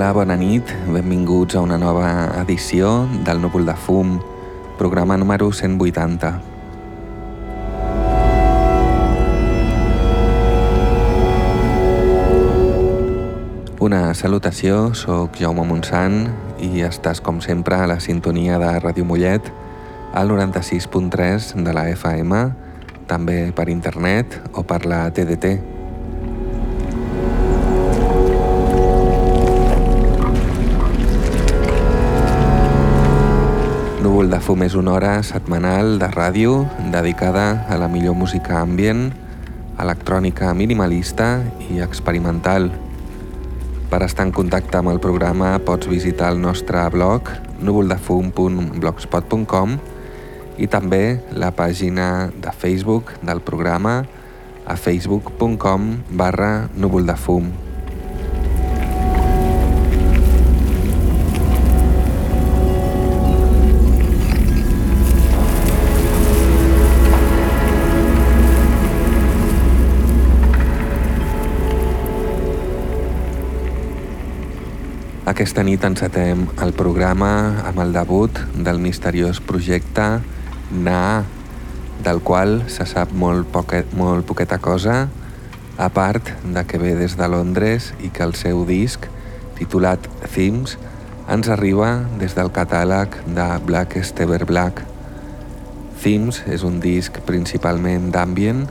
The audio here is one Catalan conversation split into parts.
Hola, bona nit, benvinguts a una nova edició del Núvol de Fum, programa número 180. Una salutació, sóc Jaume Montsant i estàs com sempre a la sintonia de Ràdio Mollet al 96.3 de la FM, també per internet o per la TDT. Núvol de fum és una hora setmanal de ràdio dedicada a la millor música ambient, electrònica minimalista i experimental. Per estar en contacte amb el programa pots visitar el nostre blog núvoldefum.blogspot.com i també la pàgina de Facebook del programa a facebook.com barra núvoldefum. Aquesta nit encetem el programa amb el debut del misteriós projecte Na, del qual se sap molt, poquet, molt poqueta cosa, a part de que ve des de Londres i que el seu disc, titulat Themes, ens arriba des del catàleg de Black Stever Black. Themes és un disc principalment d'ambient,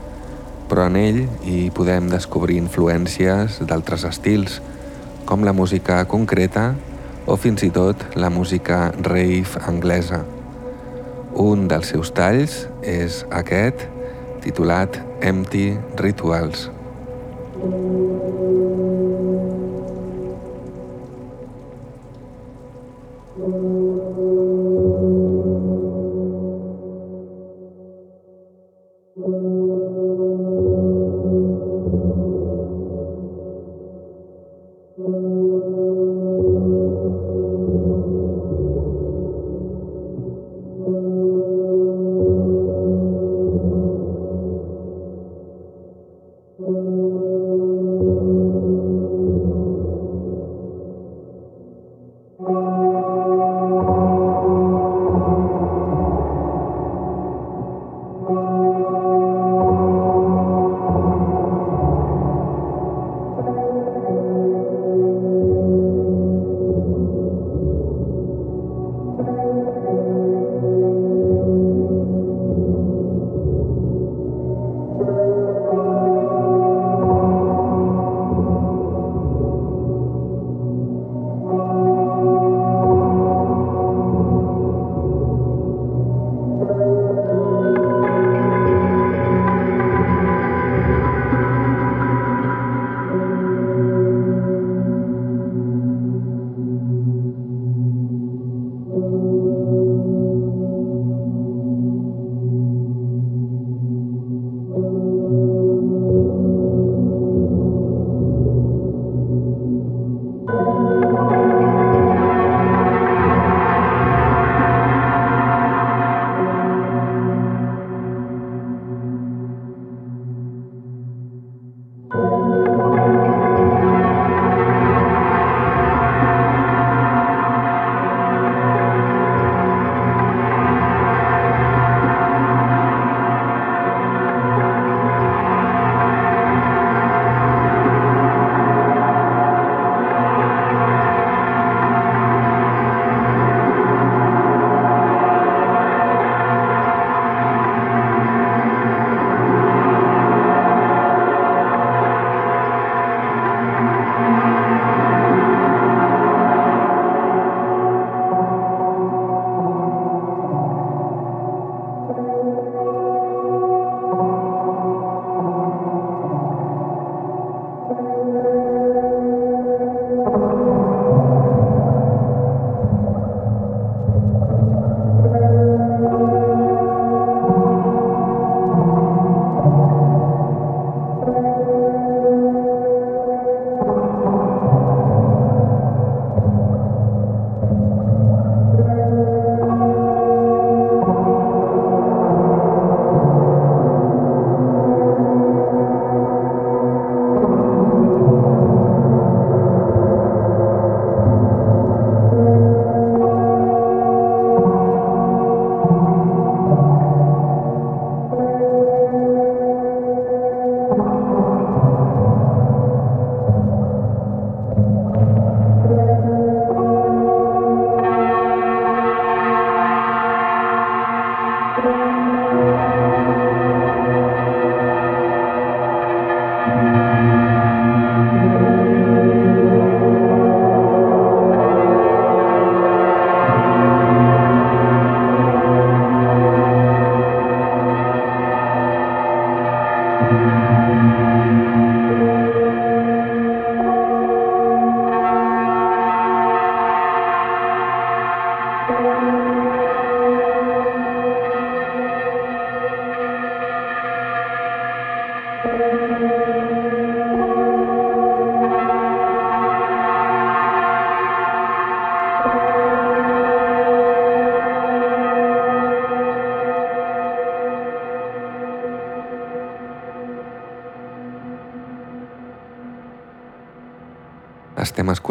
però en ell hi podem descobrir influències d'altres estils, com la música concreta o fins i tot la música rave anglesa. Un dels seus talls és aquest, titulat Empty Rituals. Estem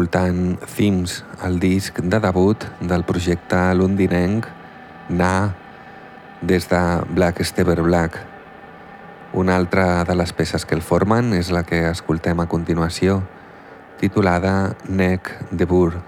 escoltant Themes, el disc de debut del projecte londinenc Na des de Black Stever Black. Una altra de les peces que el formen és la que escoltem a continuació, titulada Neck de Burr.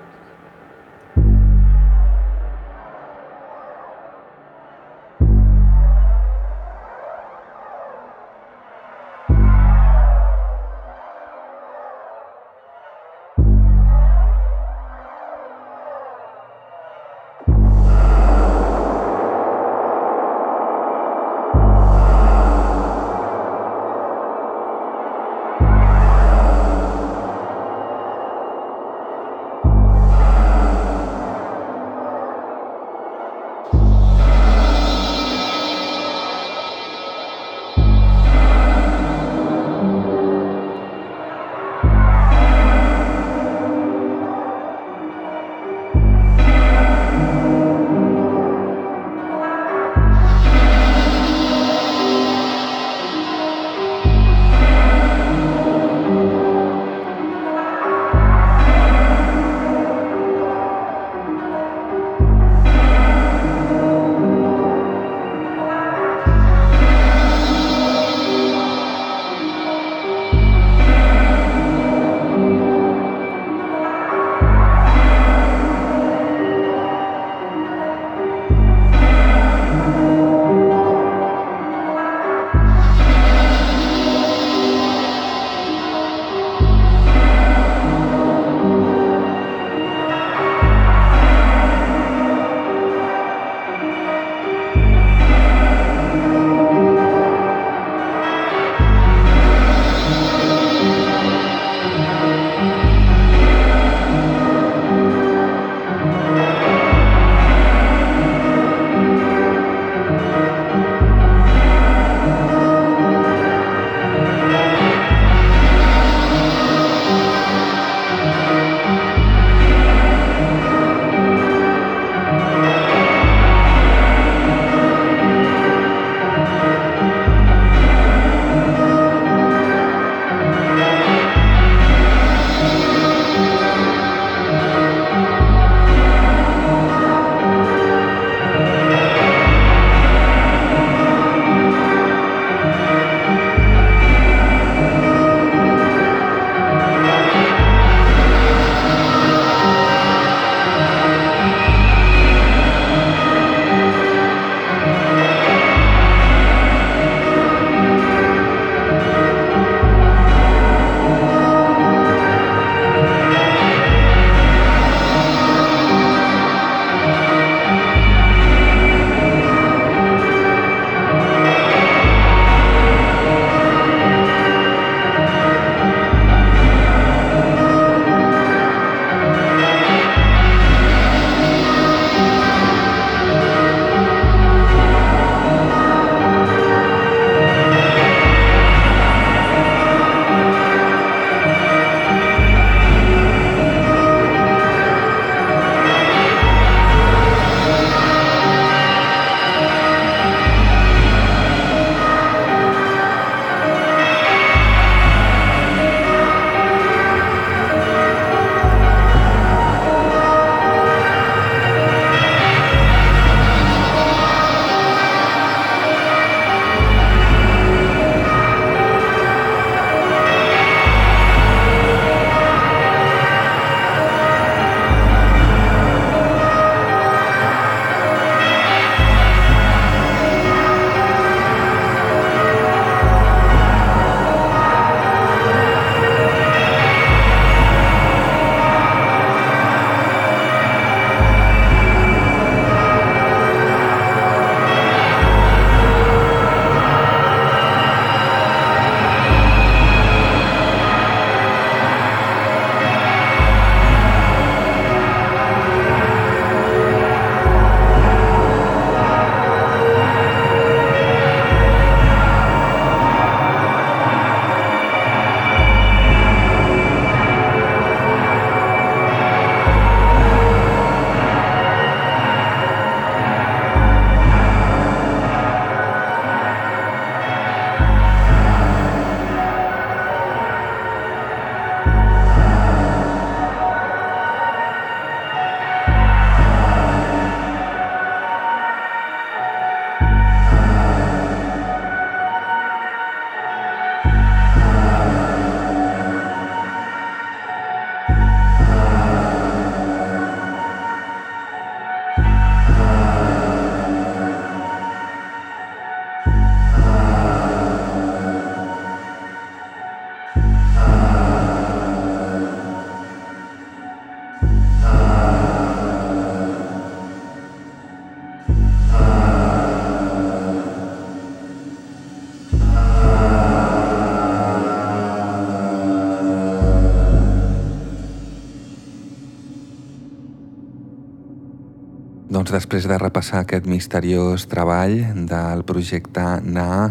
Doncs després de repassar aquest misteriós treball del projecte Na,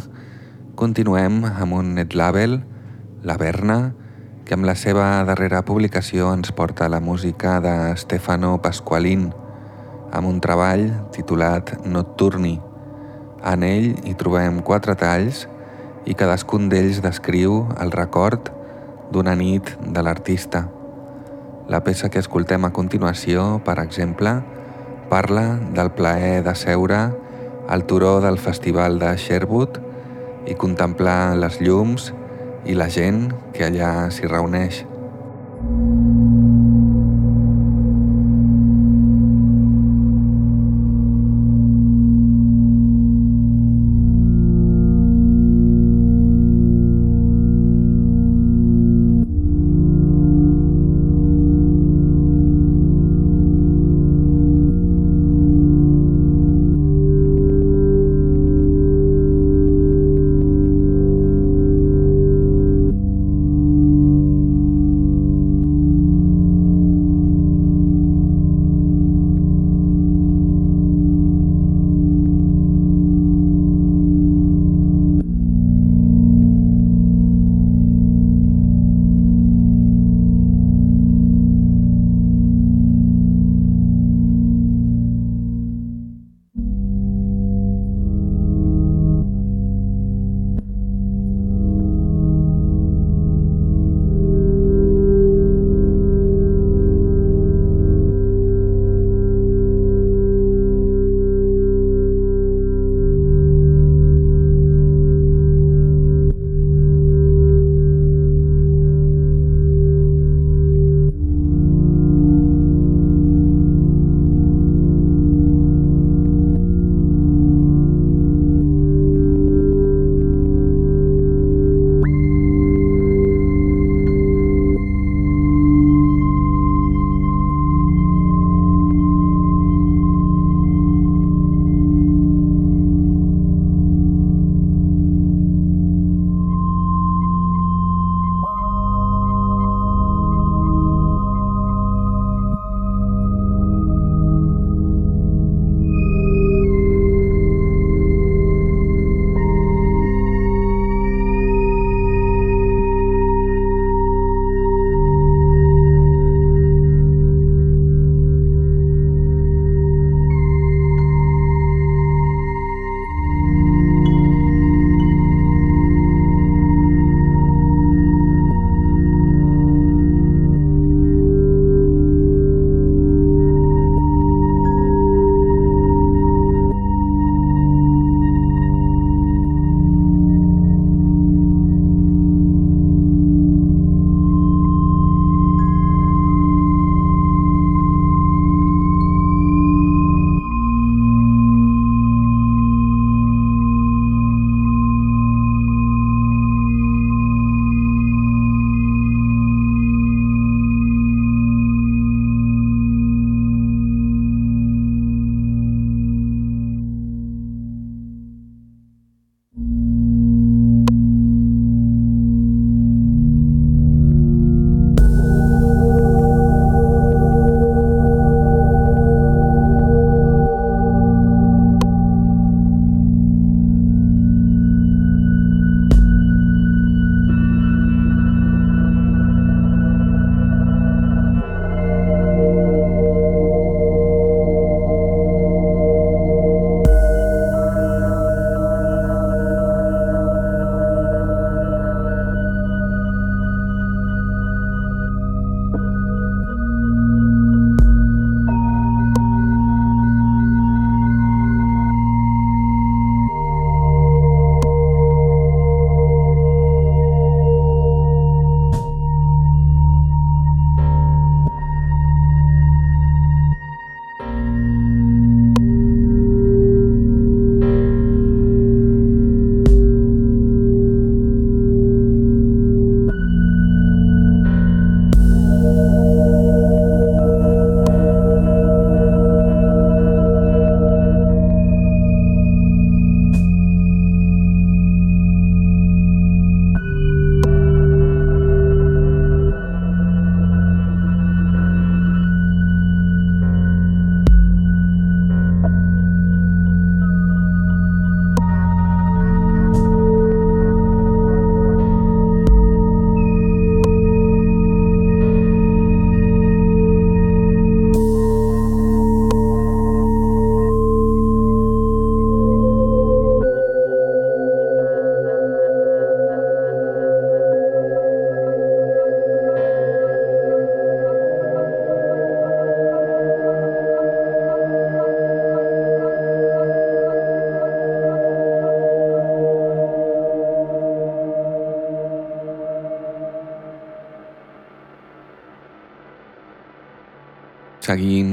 continuem amb un net label, La Verna, que amb la seva darrera publicació ens porta la música de Stefano Pasqualin, amb un treball titulat Nocturni. En ell hi trobem quatre talls i cadascun d'ells descriu el record d'una nit de l'artista. La peça que escoltem a continuació, per exemple, parla del plaer de seure al turó del Festival de Sherwood i contemplar les llums i la gent que allà s'hi reuneix. Seguim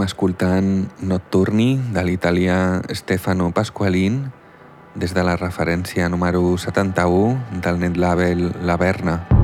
escoltant Nocturni de l'italià Stefano Pasqualin des de la referència número 71 del net label Laverna.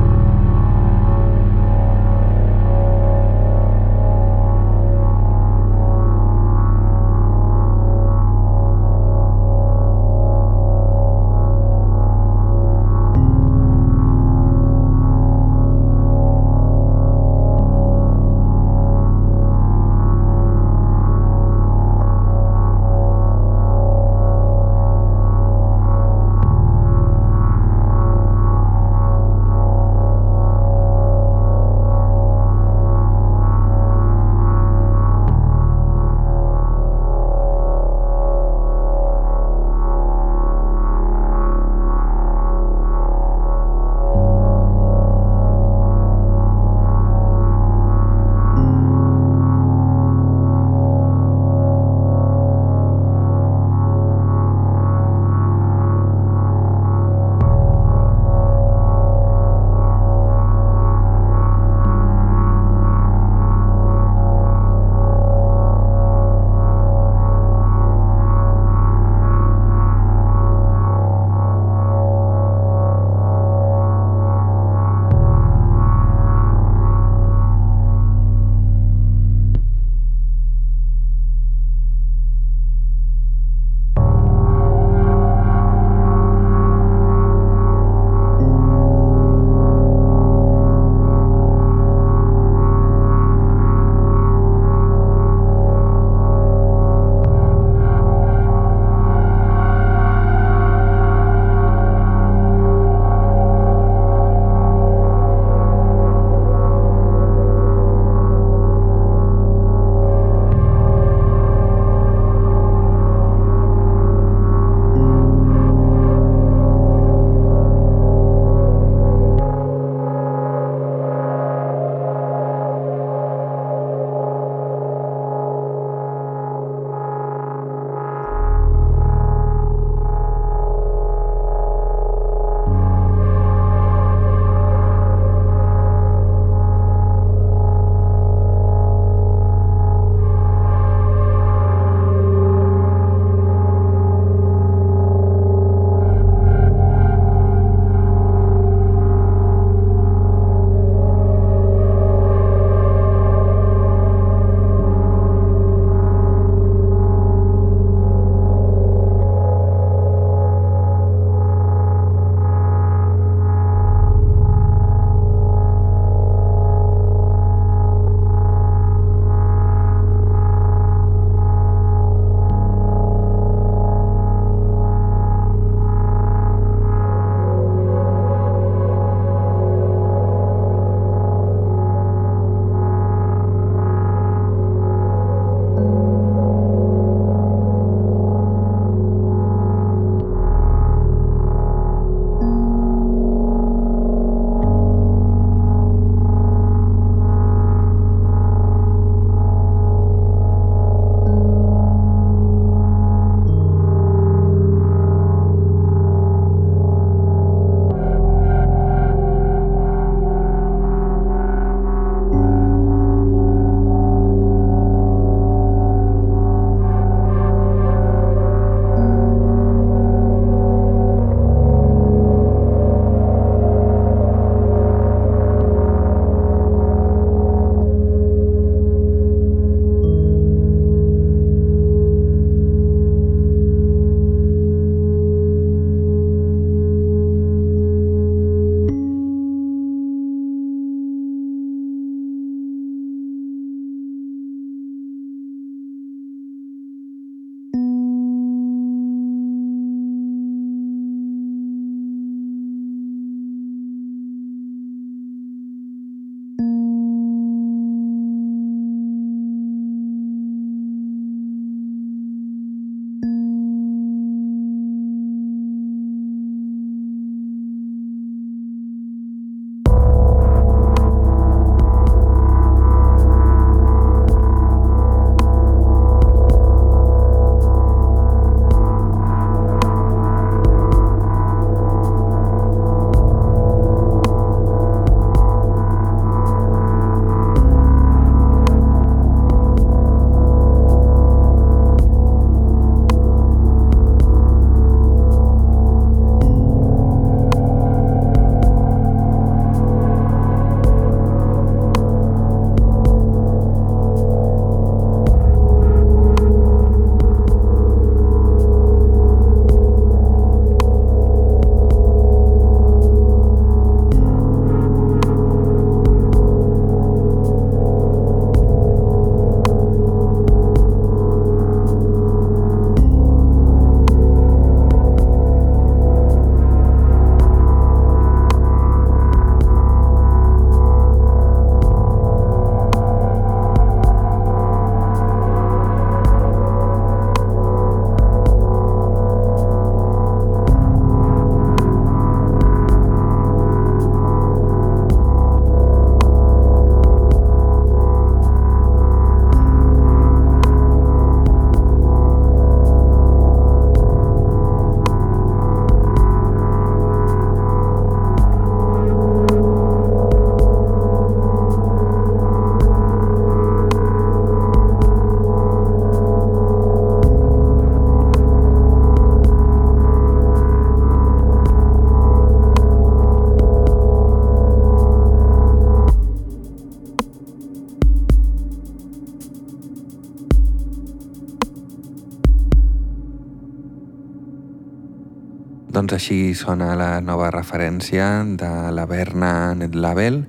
Sona la nova referència de la Berna Net Label,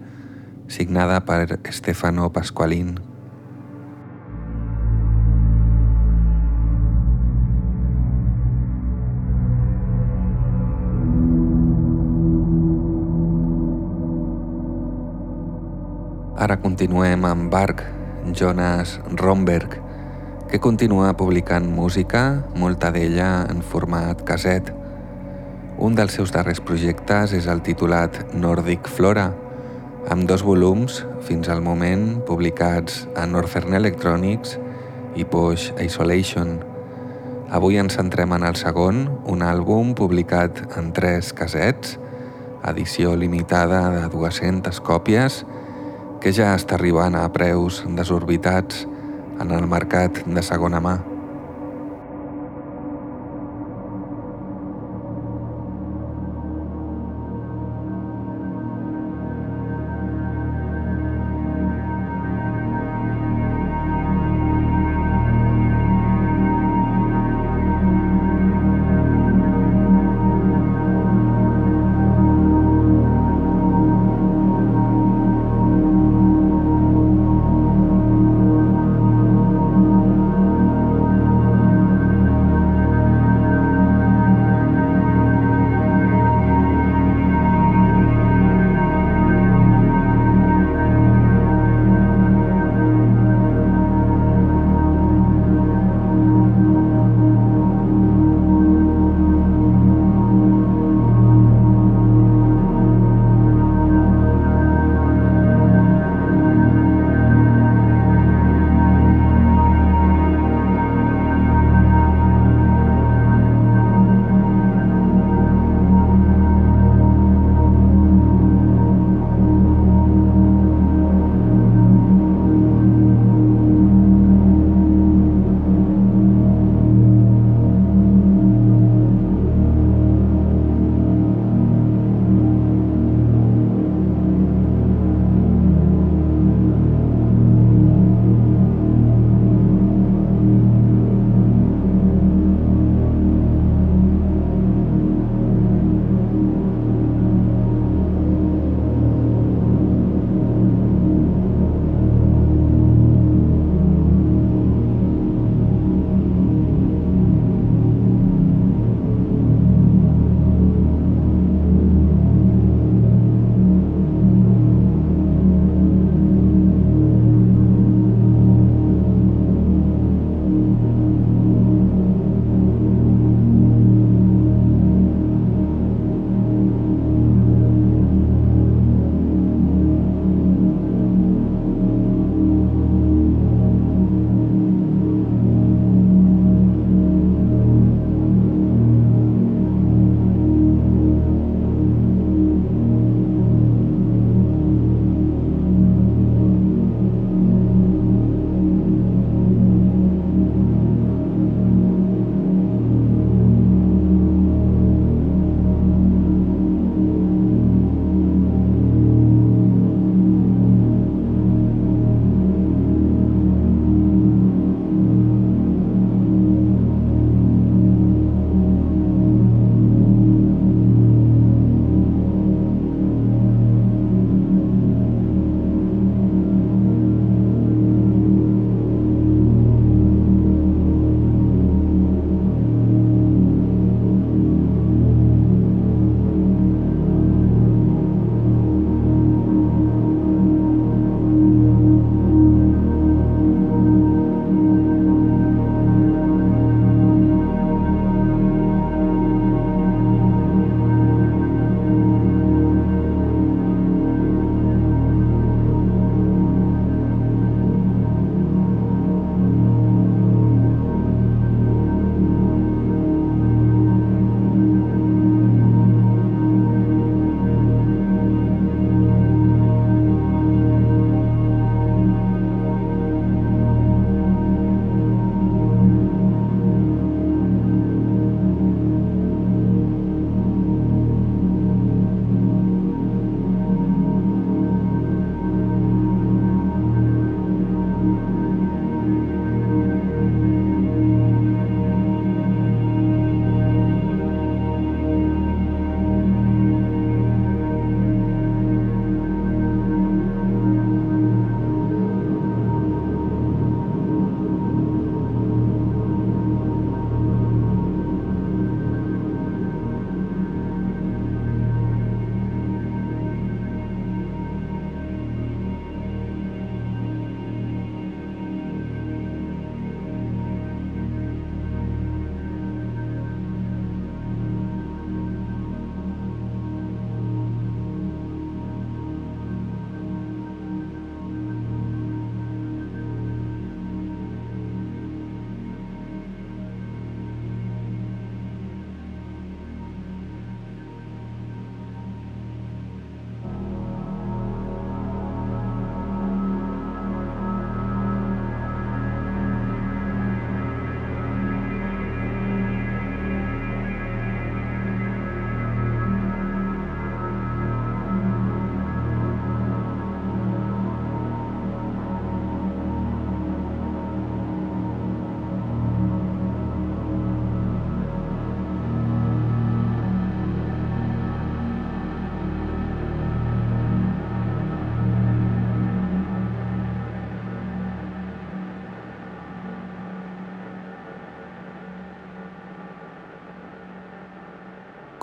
signada per Stefano Pasqualin. Ara continuem amb Bark, Jonas Romberg, que continua publicant música, molta d'ella en format caset. Un dels seus darrers projectes és el titulat Nordic Flora, amb dos volums fins al moment publicats a Northern Electronics i Posh Isolation. Avui ens centrem en el segon, un àlbum publicat en tres casets, edició limitada de 200 còpies, que ja està arribant a preus desorbitats en el mercat de segona mà.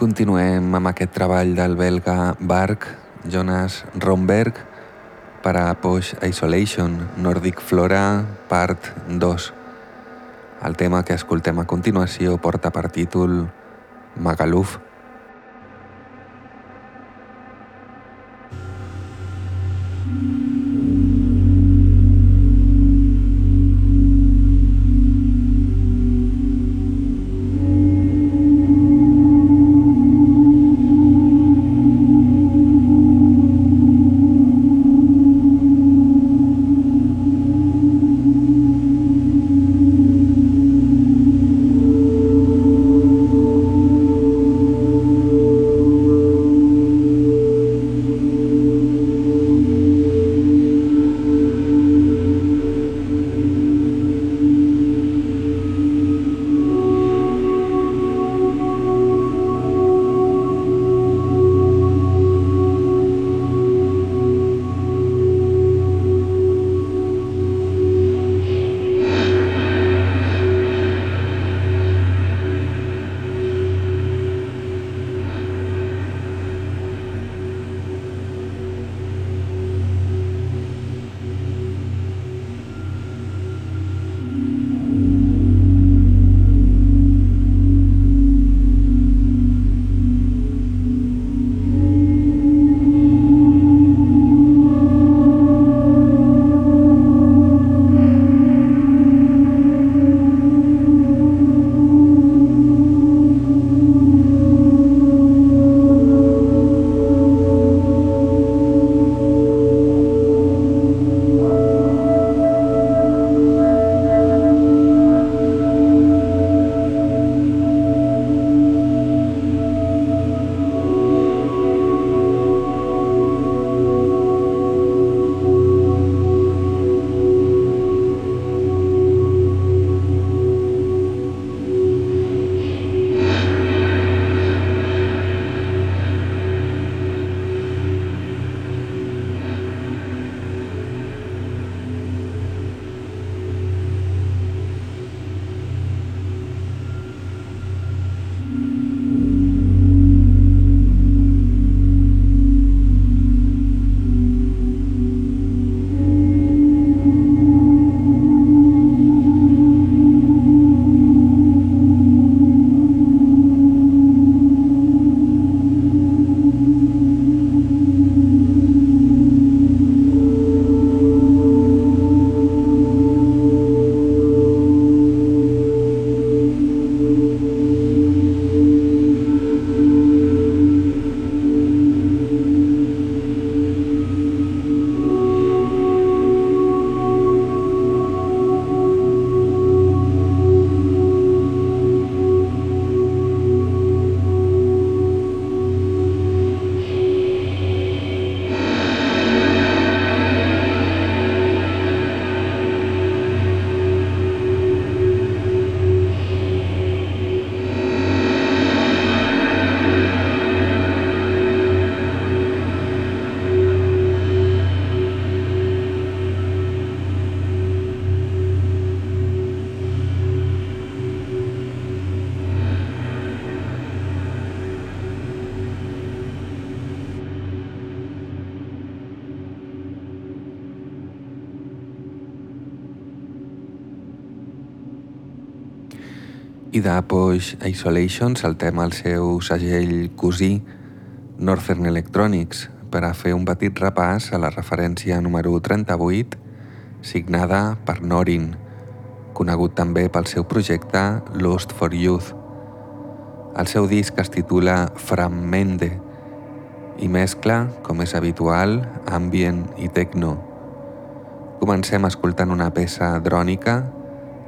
Continuem amb aquest treball del belga Bark, Jonas Romberg, per a Posh Isolation, Nordic Flora, part 2. El tema que escoltem a continuació porta per títol Magaluf. I Posh Isolation saltem al seu segell cosí Northern Electronics per a fer un petit repàs a la referència número 38 signada per Norin, conegut també pel seu projecte Lost for Youth. El seu disc es titula Frammende i mescla, com és habitual, ambient i techno. Comencem escoltant una peça drònica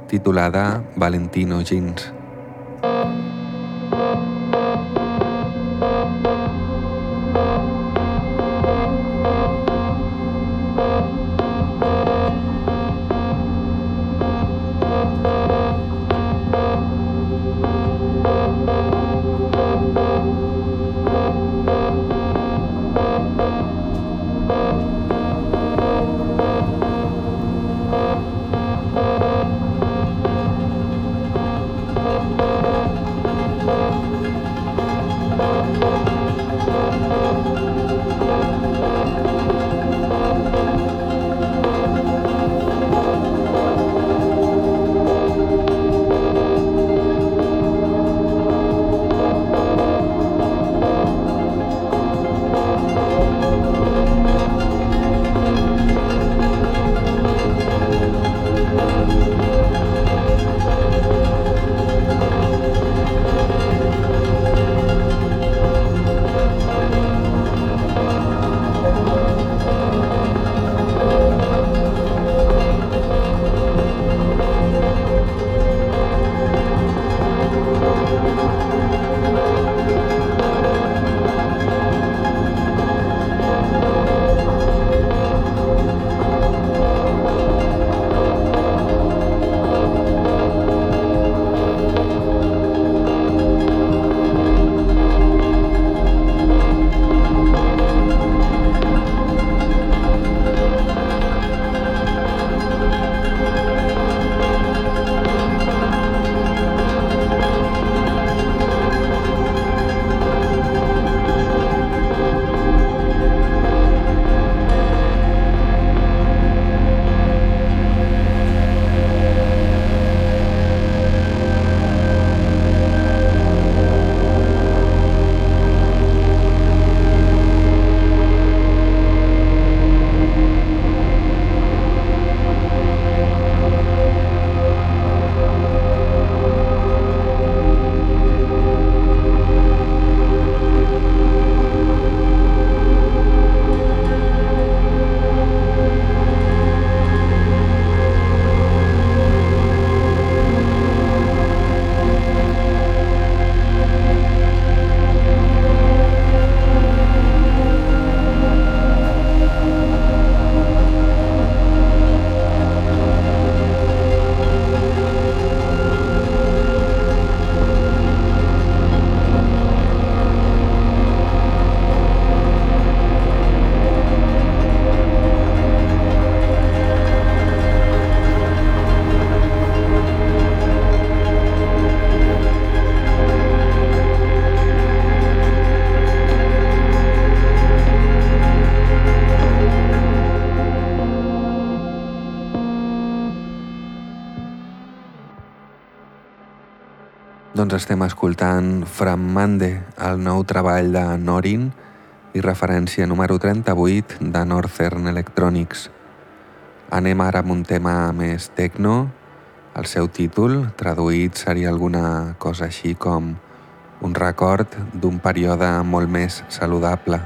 titulada Valentino Jeans. Estem escoltant From Mande, el nou treball de Norin i referència número 38 de Northern Electronics. Anem ara amb un tema més techno. El seu títol, traduït, seria alguna cosa així com un record d'un període molt més saludable.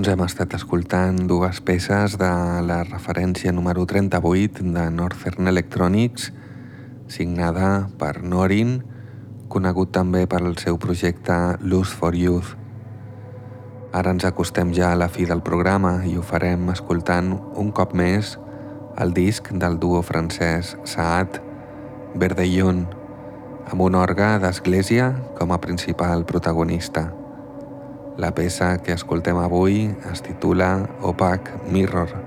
Doncs hem estat escoltant dues peces de la referència número 38 de Northern Electronics, signada per Norin, conegut també per al seu projecte Lose for Youth. Ara ens acostem ja a la fi del programa i ho farem escoltant un cop més el disc del duo francès Saat Verdellon, amb un orgue d'església com a principal protagonista. La peça que escoltem avui es titula Opac Mirror.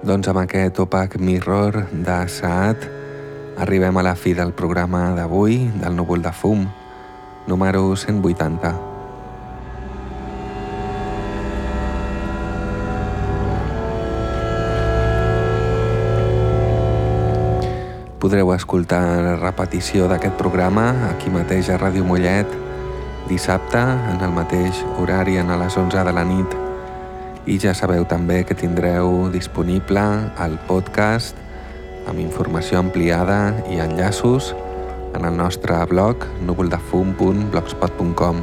Doncs amb aquest opac mirror de Saat arribem a la fi del programa d'avui del núvol de fum, número 180. Podreu escoltar la repetició d'aquest programa aquí mateix a Ràdio Mollet dissabte en el mateix horari a les 11 de la nit i ja sabeu també que tindreu disponible el podcast amb informació ampliada i enllaços en el nostre blog núvoldefum.blogspot.com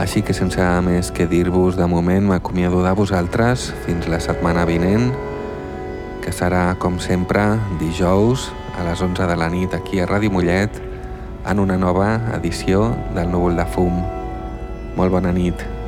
Així que sense més que dir-vos de moment m'acomiado de vosaltres. Fins la setmana vinent que serà, com sempre, dijous a les 11 de la nit aquí a Ràdio Mollet en una nova edició del Núvol de Fum. Molt bona nit.